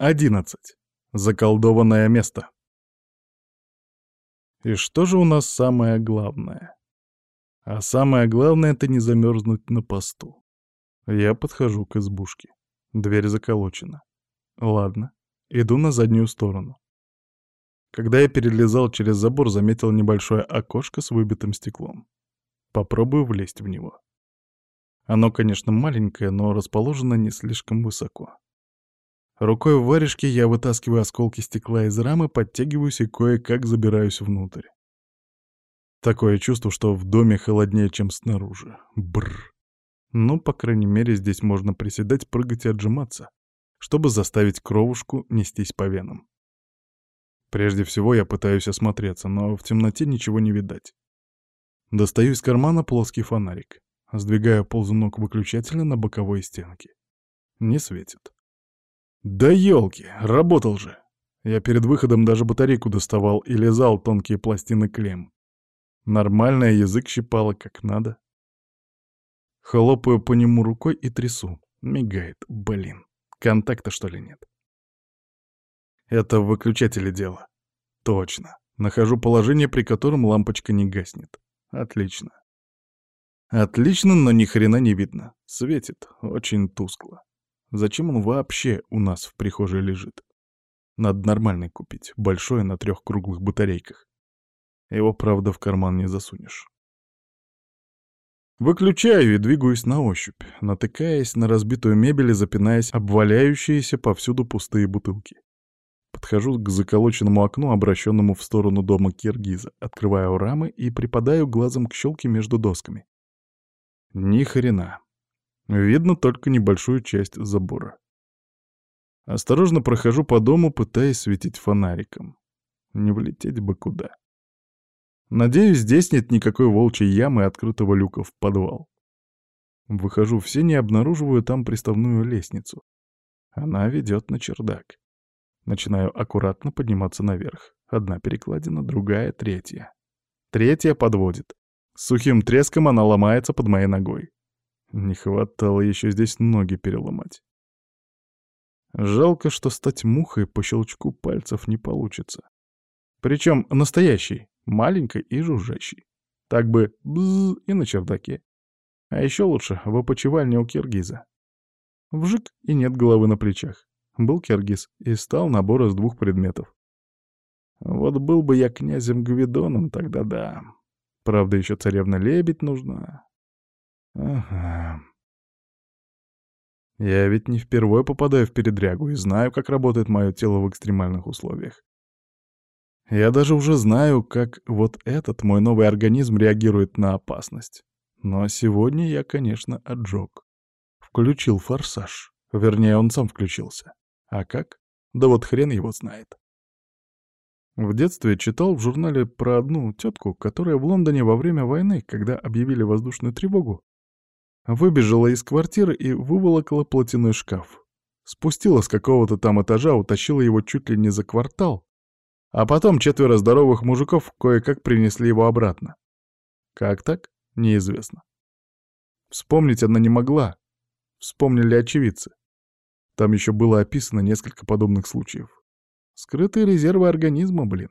11. Заколдованное место. И что же у нас самое главное? А самое главное — это не замерзнуть на посту. Я подхожу к избушке. Дверь заколочена. Ладно, иду на заднюю сторону. Когда я перелезал через забор, заметил небольшое окошко с выбитым стеклом. Попробую влезть в него. Оно, конечно, маленькое, но расположено не слишком высоко. Рукой в варежке я вытаскиваю осколки стекла из рамы, подтягиваюсь и кое-как забираюсь внутрь. Такое чувство, что в доме холоднее, чем снаружи. Бррр. Ну, по крайней мере, здесь можно приседать, прыгать и отжиматься, чтобы заставить кровушку нестись по венам. Прежде всего я пытаюсь осмотреться, но в темноте ничего не видать. Достаю из кармана плоский фонарик. Сдвигаю ползунок выключателя на боковой стенке. Не светит. Да елки, работал же. Я перед выходом даже батарейку доставал и лизал тонкие пластины клем. Нормальный язык щипало как надо. Хлопаю по нему рукой и трясу. Мигает, блин. Контакта что ли нет? Это в выключателе дело. Точно. Нахожу положение, при котором лампочка не гаснет. Отлично. Отлично, но ни хрена не видно. Светит, очень тускло. Зачем он вообще у нас в прихожей лежит? Надо нормальный купить, большой на трех круглых батарейках. Его, правда, в карман не засунешь. Выключаю и двигаюсь на ощупь, натыкаясь на разбитую мебель и запинаясь обваляющиеся повсюду пустые бутылки. Подхожу к заколоченному окну, обращенному в сторону дома Киргиза, открываю рамы и припадаю глазом к щелке между досками. Ни хрена. Видно только небольшую часть забора. Осторожно прохожу по дому, пытаясь светить фонариком. Не влететь бы куда. Надеюсь, здесь нет никакой волчьей ямы и открытого люка в подвал. Выхожу в сень и обнаруживаю там приставную лестницу. Она ведет на чердак. Начинаю аккуратно подниматься наверх. Одна перекладина, другая, третья. Третья подводит. С сухим треском она ломается под моей ногой. Не хватало еще здесь ноги переломать. Жалко, что стать мухой по щелчку пальцев не получится. Причем настоящий, маленькой и жужжащий. Так бы бзз и на чердаке. А еще лучше в опочивальне у киргиза. Вжик и нет головы на плечах. Был киргиз и стал набор из двух предметов. Вот был бы я князем Гвидоном, тогда да. Правда, еще царевна-лебедь нужна. Ага. Я ведь не впервые попадаю в передрягу и знаю, как работает мое тело в экстремальных условиях. Я даже уже знаю, как вот этот мой новый организм реагирует на опасность. Но сегодня я, конечно, отжег. Включил форсаж. Вернее, он сам включился. А как? Да вот хрен его знает. В детстве читал в журнале про одну тетку, которая в Лондоне во время войны, когда объявили воздушную тревогу, выбежала из квартиры и выволокла платяной шкаф. Спустила с какого-то там этажа, утащила его чуть ли не за квартал, а потом четверо здоровых мужиков кое-как принесли его обратно. Как так? Неизвестно. Вспомнить она не могла. Вспомнили очевидцы. Там еще было описано несколько подобных случаев. Скрытые резервы организма, блин.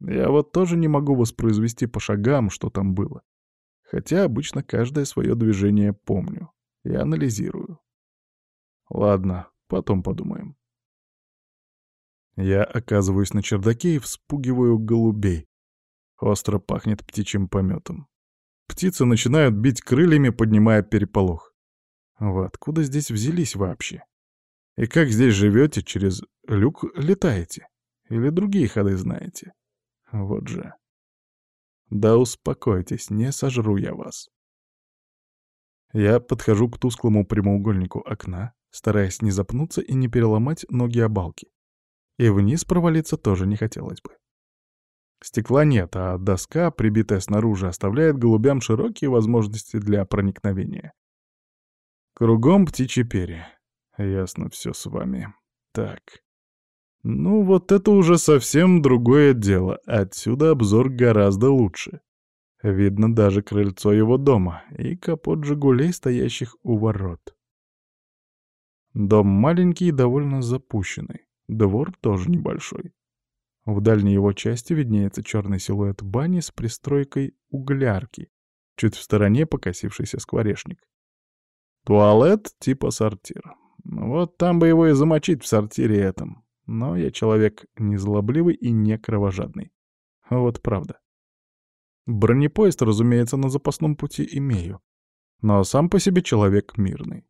Я вот тоже не могу воспроизвести по шагам, что там было. Хотя обычно каждое свое движение помню и анализирую. Ладно, потом подумаем. Я оказываюсь на чердаке и вспугиваю голубей. Остро пахнет птичьим пометом. Птицы начинают бить крыльями, поднимая переполох. Вы откуда здесь взялись вообще? И как здесь живете, через люк летаете? Или другие ходы знаете? Вот же. Да успокойтесь, не сожру я вас. Я подхожу к тусклому прямоугольнику окна, стараясь не запнуться и не переломать ноги о балки. И вниз провалиться тоже не хотелось бы. Стекла нет, а доска, прибитая снаружи, оставляет голубям широкие возможности для проникновения. Кругом птичьи перья. Ясно все с вами. Так. Ну, вот это уже совсем другое дело. Отсюда обзор гораздо лучше. Видно даже крыльцо его дома и капот «Жигулей», стоящих у ворот. Дом маленький и довольно запущенный. Двор тоже небольшой. В дальней его части виднеется черный силуэт бани с пристройкой углярки, чуть в стороне покосившийся скворечник. Туалет типа сортир. Вот там бы его и замочить в сортире этом. Но я человек незлобливый и не кровожадный. Вот правда. Бронепоезд, разумеется, на запасном пути имею. Но сам по себе человек мирный.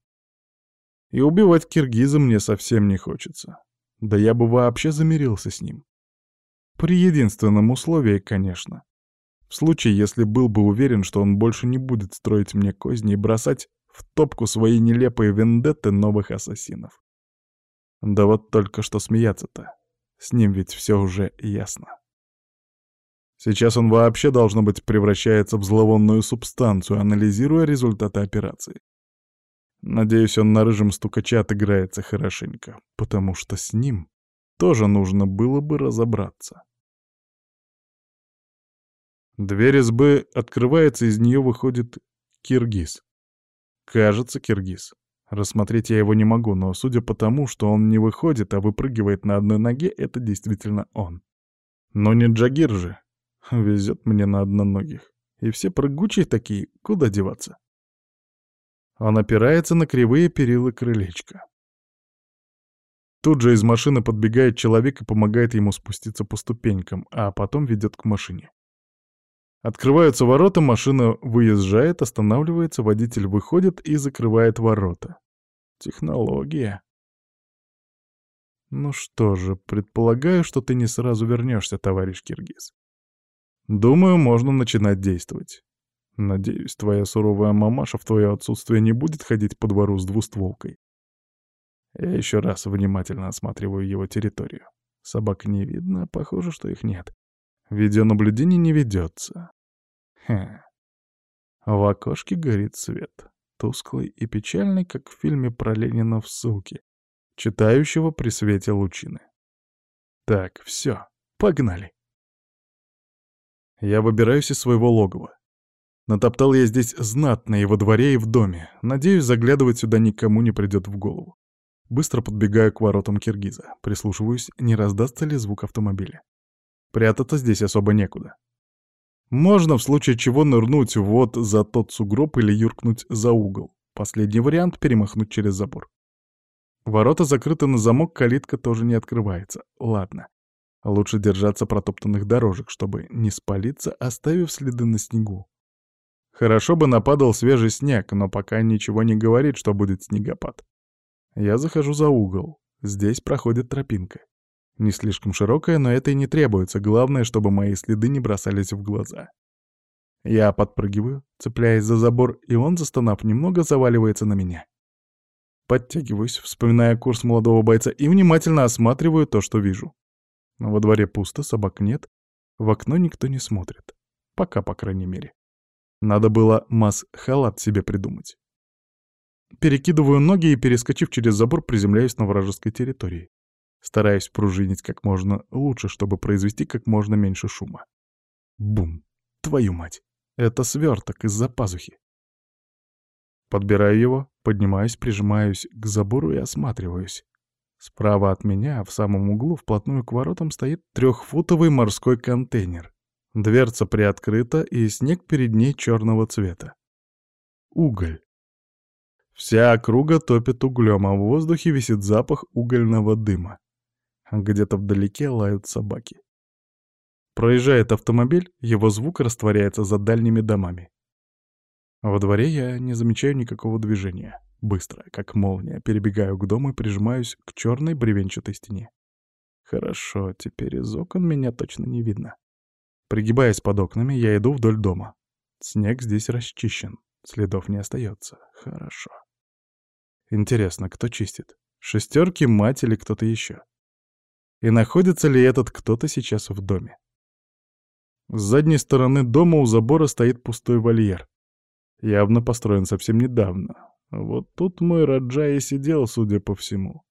И убивать киргиза мне совсем не хочется. Да я бы вообще замирился с ним. При единственном условии, конечно. В случае, если был бы уверен, что он больше не будет строить мне козни и бросать в топку свои нелепые вендетты новых ассасинов. Да вот только что смеяться-то. С ним ведь все уже ясно. Сейчас он вообще, должно быть, превращается в зловонную субстанцию, анализируя результаты операции. Надеюсь, он на рыжем стукаче отыграется хорошенько, потому что с ним тоже нужно было бы разобраться. Дверь избы открывается, из нее выходит киргиз. Кажется, киргиз. Рассмотреть я его не могу, но судя по тому, что он не выходит, а выпрыгивает на одной ноге, это действительно он. Но не Джагир же. Везет мне на одноногих. И все прыгучие такие, куда деваться? Он опирается на кривые перила крылечка. Тут же из машины подбегает человек и помогает ему спуститься по ступенькам, а потом ведет к машине. Открываются ворота, машина выезжает, останавливается, водитель выходит и закрывает ворота. Технология. Ну что же, предполагаю, что ты не сразу вернешься, товарищ Киргиз. Думаю, можно начинать действовать. Надеюсь, твоя суровая мамаша в твое отсутствие не будет ходить по двору с двустволкой. Я еще раз внимательно осматриваю его территорию. Собак не видно, похоже, что их нет. Видеонаблюдение не ведется. Хе. В окошке горит свет. Тусклый и печальный, как в фильме про Ленина в ссылке, читающего при свете лучины. Так, все, погнали. Я выбираюсь из своего логова. Натоптал я здесь знатно и во дворе, и в доме. Надеюсь, заглядывать сюда никому не придет в голову. Быстро подбегаю к воротам Киргиза. Прислушиваюсь, не раздастся ли звук автомобиля. Прятаться здесь особо некуда. Можно в случае чего нырнуть вот за тот сугроб или юркнуть за угол. Последний вариант — перемахнуть через забор. Ворота закрыты на замок, калитка тоже не открывается. Ладно. Лучше держаться протоптанных дорожек, чтобы не спалиться, оставив следы на снегу. Хорошо бы нападал свежий снег, но пока ничего не говорит, что будет снегопад. Я захожу за угол. Здесь проходит тропинка. Не слишком широкая, но это и не требуется. Главное, чтобы мои следы не бросались в глаза. Я подпрыгиваю, цепляясь за забор, и он, застонав немного, заваливается на меня. Подтягиваюсь, вспоминая курс молодого бойца, и внимательно осматриваю то, что вижу. Во дворе пусто, собак нет, в окно никто не смотрит. Пока, по крайней мере. Надо было маск-халат себе придумать. Перекидываю ноги и, перескочив через забор, приземляюсь на вражеской территории. Стараюсь пружинить как можно лучше, чтобы произвести как можно меньше шума. Бум! Твою мать! Это сверток из-за пазухи. Подбираю его, поднимаюсь, прижимаюсь к забору и осматриваюсь. Справа от меня, в самом углу, вплотную к воротам, стоит трехфутовый морской контейнер. Дверца приоткрыта, и снег перед ней черного цвета. Уголь. Вся округа топит углем, а в воздухе висит запах угольного дыма. Где-то вдалеке лают собаки. Проезжает автомобиль, его звук растворяется за дальними домами. Во дворе я не замечаю никакого движения. Быстро, как молния, перебегаю к дому и прижимаюсь к черной бревенчатой стене. Хорошо, теперь из окон меня точно не видно. Пригибаясь под окнами, я иду вдоль дома. Снег здесь расчищен, следов не остается. Хорошо. Интересно, кто чистит? Шестерки, мать или кто-то еще? И находится ли этот кто-то сейчас в доме? С задней стороны дома у забора стоит пустой вольер. Явно построен совсем недавно. Вот тут мой Раджа и сидел, судя по всему.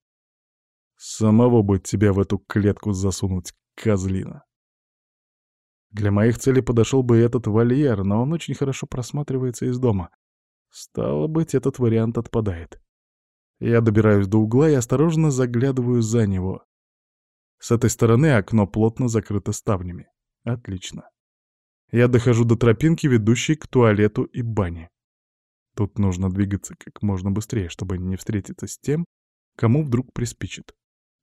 Самого бы тебя в эту клетку засунуть, козлина. Для моих целей подошел бы этот вольер, но он очень хорошо просматривается из дома. Стало быть, этот вариант отпадает. Я добираюсь до угла и осторожно заглядываю за него. С этой стороны окно плотно закрыто ставнями. Отлично. Я дохожу до тропинки, ведущей к туалету и бане. Тут нужно двигаться как можно быстрее, чтобы не встретиться с тем, кому вдруг приспичит.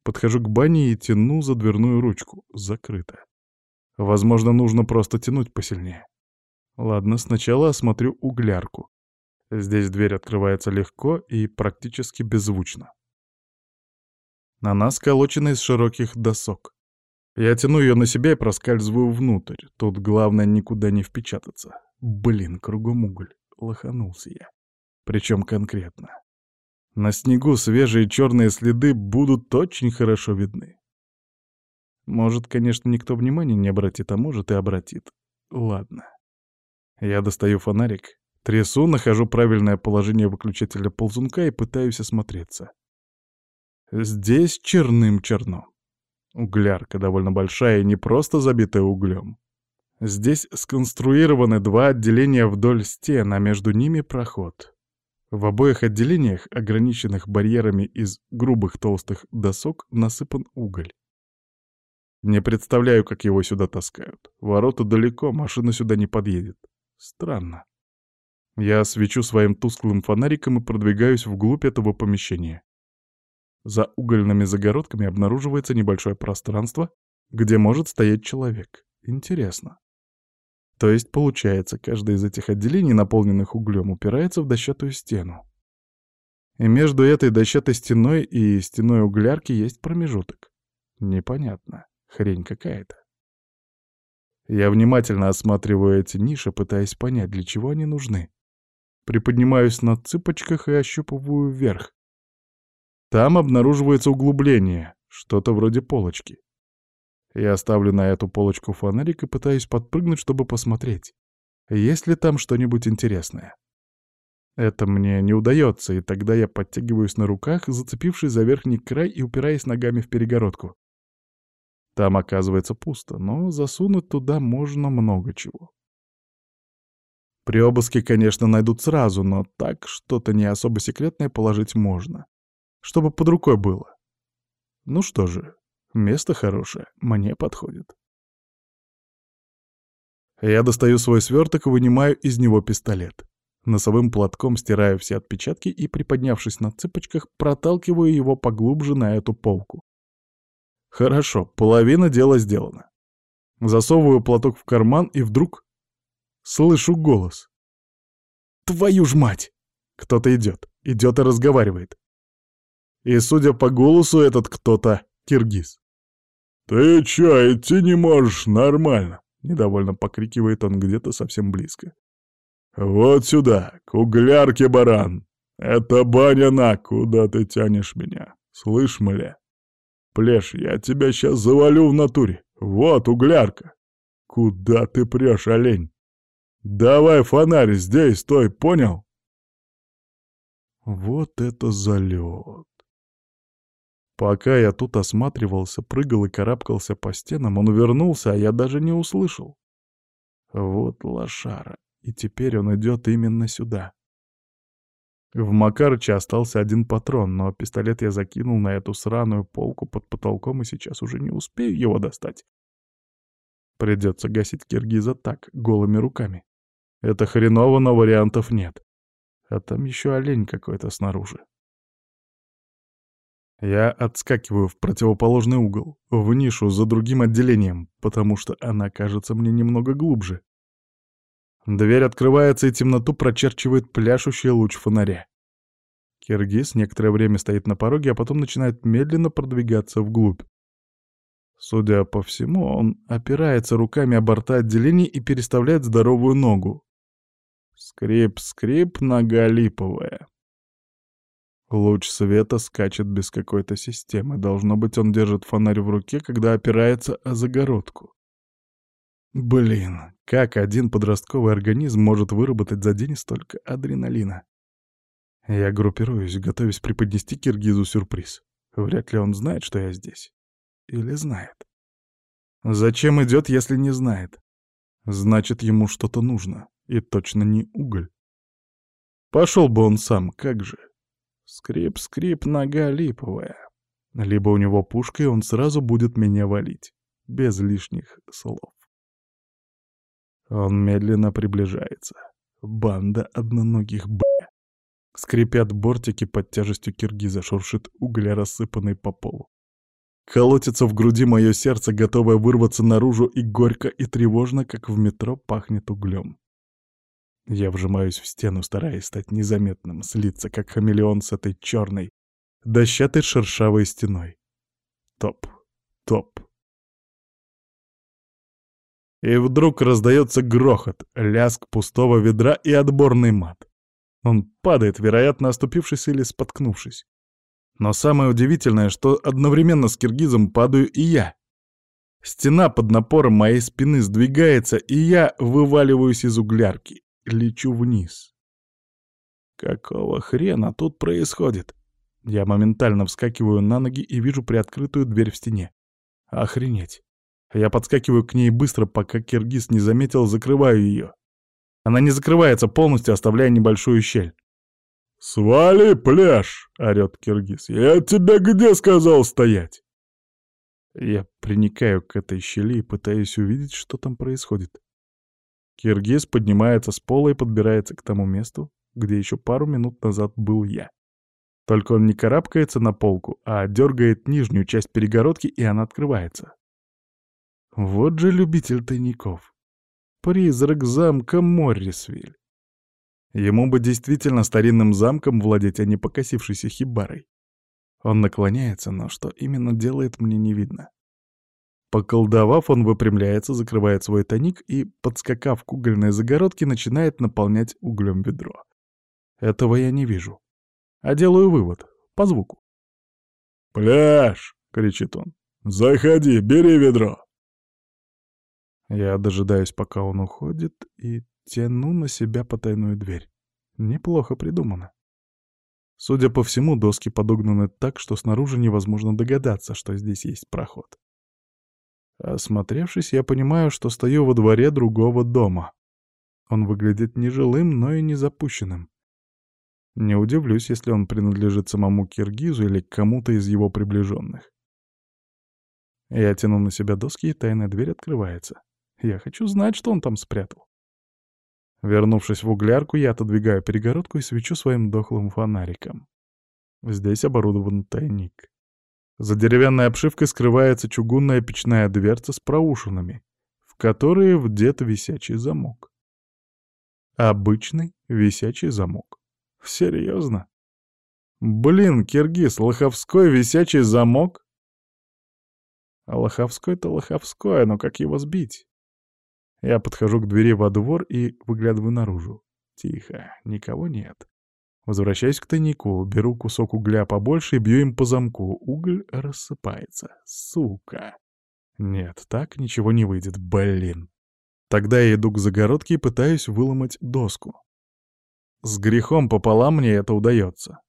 Подхожу к бане и тяну за дверную ручку. Закрыто. Возможно, нужно просто тянуть посильнее. Ладно, сначала осмотрю углярку. Здесь дверь открывается легко и практически беззвучно. Она сколочена из широких досок. Я тяну ее на себя и проскальзываю внутрь. Тут главное никуда не впечататься. Блин, кругом уголь. Лоханулся я. Причем конкретно. На снегу свежие черные следы будут очень хорошо видны. Может, конечно, никто внимания не обратит, а может и обратит. Ладно. Я достаю фонарик, трясу, нахожу правильное положение выключателя ползунка и пытаюсь осмотреться. Здесь черным черно. Углярка довольно большая и не просто забитая углем. Здесь сконструированы два отделения вдоль стен, а между ними проход. В обоих отделениях, ограниченных барьерами из грубых толстых досок, насыпан уголь. Не представляю, как его сюда таскают. Ворота далеко, машина сюда не подъедет. Странно. Я свечу своим тусклым фонариком и продвигаюсь вглубь этого помещения. За угольными загородками обнаруживается небольшое пространство, где может стоять человек. Интересно. То есть, получается, каждое из этих отделений, наполненных углем, упирается в дощатую стену. И между этой дощатой стеной и стеной углярки есть промежуток. Непонятно. Хрень какая-то. Я внимательно осматриваю эти ниши, пытаясь понять, для чего они нужны. Приподнимаюсь на цыпочках и ощупываю вверх. Там обнаруживается углубление, что-то вроде полочки. Я ставлю на эту полочку фонарик и пытаюсь подпрыгнуть, чтобы посмотреть, есть ли там что-нибудь интересное. Это мне не удается, и тогда я подтягиваюсь на руках, зацепившись за верхний край и упираясь ногами в перегородку. Там оказывается пусто, но засунуть туда можно много чего. При обыске, конечно, найдут сразу, но так что-то не особо секретное положить можно. Чтобы под рукой было. Ну что же, место хорошее, мне подходит. Я достаю свой сверток и вынимаю из него пистолет. Носовым платком стираю все отпечатки и, приподнявшись на цыпочках, проталкиваю его поглубже на эту полку. Хорошо, половина дела сделана. Засовываю платок в карман и вдруг слышу голос. Твою ж мать! Кто-то идет, идет и разговаривает. И, судя по голосу, этот кто-то киргиз. «Ты чё, идти не можешь нормально?» — недовольно покрикивает он где-то совсем близко. «Вот сюда, к углярке, баран! Это баня на, куда ты тянешь меня? Слышь, мля?» Плеш, я тебя сейчас завалю в натуре. Вот углярка. Куда ты прешь, олень? Давай фонарь здесь, стой, понял? Вот это залет. Пока я тут осматривался, прыгал и карабкался по стенам, он вернулся, а я даже не услышал. Вот лошара, и теперь он идет именно сюда. В Макарыче остался один патрон, но пистолет я закинул на эту сраную полку под потолком и сейчас уже не успею его достать. Придется гасить киргиза так, голыми руками. Это хреново, но вариантов нет. А там еще олень какой-то снаружи. Я отскакиваю в противоположный угол, в нишу за другим отделением, потому что она кажется мне немного глубже. Дверь открывается, и темноту прочерчивает пляшущий луч фонаря. Киргиз некоторое время стоит на пороге, а потом начинает медленно продвигаться вглубь. Судя по всему, он опирается руками о борта отделений и переставляет здоровую ногу. Скрип-скрип, нога липовая. Луч света скачет без какой-то системы. Должно быть, он держит фонарь в руке, когда опирается о загородку. Блин, как один подростковый организм может выработать за день столько адреналина? Я группируюсь, готовясь преподнести Киргизу сюрприз. Вряд ли он знает, что я здесь. Или знает. Зачем идет, если не знает? Значит, ему что-то нужно. И точно не уголь. Пошел бы он сам, как же. Скрип-скрип, нога липовая. Либо у него пушка, и он сразу будет меня валить. Без лишних слов. Он медленно приближается. Банда одноногих б. Скрипят бортики под тяжестью киргиза, шуршит угля, рассыпанный по полу. Колотится в груди мое сердце, готовое вырваться наружу, и горько и тревожно, как в метро, пахнет углем. Я вжимаюсь в стену, стараясь стать незаметным, слиться, как хамелеон с этой черной, дощатой шершавой стеной. Топ, топ. И вдруг раздается грохот, ляск пустого ведра и отборный мат. Он падает, вероятно, оступившись или споткнувшись. Но самое удивительное, что одновременно с киргизом падаю и я. Стена под напором моей спины сдвигается, и я вываливаюсь из углярки, лечу вниз. Какого хрена тут происходит? Я моментально вскакиваю на ноги и вижу приоткрытую дверь в стене. Охренеть. Я подскакиваю к ней быстро, пока киргиз не заметил, закрываю ее. Она не закрывается полностью, оставляя небольшую щель. «Свали пляж!» — орёт киргиз. «Я тебе где сказал стоять?» Я приникаю к этой щели и пытаюсь увидеть, что там происходит. Киргиз поднимается с пола и подбирается к тому месту, где еще пару минут назад был я. Только он не карабкается на полку, а дергает нижнюю часть перегородки, и она открывается. Вот же любитель тайников. Призрак замка Моррисвиль. Ему бы действительно старинным замком владеть, а не покосившейся хибарой. Он наклоняется, но что именно делает, мне не видно. Поколдовав, он выпрямляется, закрывает свой тоник и, подскакав к угольной загородке, начинает наполнять углем ведро. Этого я не вижу. А делаю вывод. По звуку. «Пляж!» — кричит он. «Заходи, бери ведро!» Я дожидаюсь, пока он уходит, и тяну на себя потайную дверь. Неплохо придумано. Судя по всему, доски подогнаны так, что снаружи невозможно догадаться, что здесь есть проход. Осмотревшись, я понимаю, что стою во дворе другого дома. Он выглядит не жилым, но и не запущенным. Не удивлюсь, если он принадлежит самому Киргизу или кому-то из его приближенных. Я тяну на себя доски, и тайная дверь открывается. Я хочу знать, что он там спрятал. Вернувшись в углярку, я отодвигаю перегородку и свечу своим дохлым фонариком. Здесь оборудован тайник. За деревянной обшивкой скрывается чугунная печная дверца с проушинами, в которые вдет висячий замок. Обычный висячий замок. Серьезно? Блин, Киргиз, лоховской висячий замок? А лоховской-то лоховской, но как его сбить? Я подхожу к двери во двор и выглядываю наружу. Тихо, никого нет. Возвращаюсь к тайнику, беру кусок угля побольше и бью им по замку. Уголь рассыпается. Сука. Нет, так ничего не выйдет, блин. Тогда я иду к загородке и пытаюсь выломать доску. С грехом пополам мне это удается.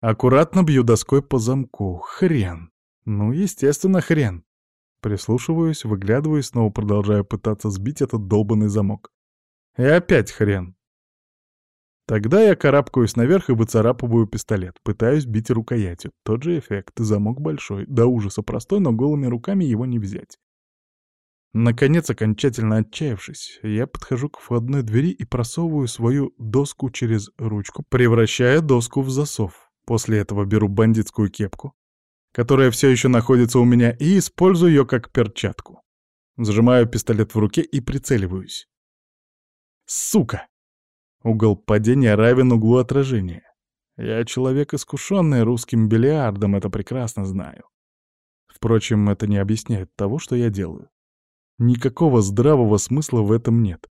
Аккуратно бью доской по замку. Хрен. Ну, естественно, хрен. Прислушиваюсь, выглядываю и снова продолжаю пытаться сбить этот долбанный замок. И опять хрен. Тогда я карабкаюсь наверх и выцарапываю пистолет. Пытаюсь бить рукоятью. Тот же эффект. Замок большой. До ужаса простой, но голыми руками его не взять. Наконец, окончательно отчаявшись, я подхожу к входной двери и просовываю свою доску через ручку, превращая доску в засов. После этого беру бандитскую кепку, которая все еще находится у меня, и использую ее как перчатку. Зажимаю пистолет в руке и прицеливаюсь. Сука! Угол падения равен углу отражения. Я человек, искушенный русским бильярдом, это прекрасно знаю. Впрочем, это не объясняет того, что я делаю. Никакого здравого смысла в этом нет.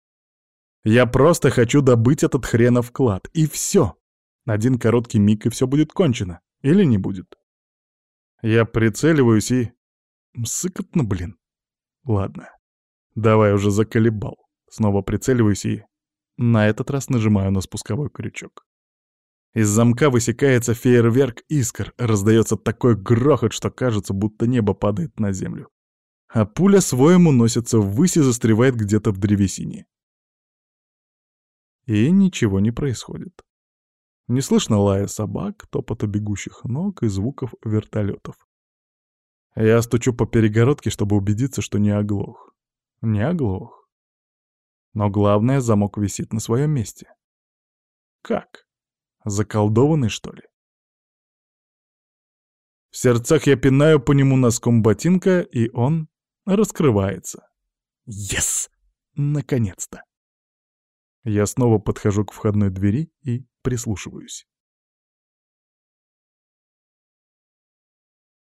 Я просто хочу добыть этот хренов клад, и все. Один короткий миг, и все будет кончено. Или не будет. Я прицеливаюсь и... Сыкотно, блин. Ладно. Давай уже заколебал. Снова прицеливаюсь и... На этот раз нажимаю на спусковой крючок. Из замка высекается фейерверк искр, раздается такой грохот, что кажется, будто небо падает на землю. А пуля своему носится ввысь и застревает где-то в древесине. И ничего не происходит. Не слышно лая собак, топота бегущих ног и звуков вертолетов. Я стучу по перегородке, чтобы убедиться, что не оглох. Не оглох. Но главное, замок висит на своем месте. Как? Заколдованный, что ли? В сердцах я пинаю по нему носком ботинка, и он раскрывается. Yes! Наконец-то! Я снова подхожу к входной двери и прислушиваюсь.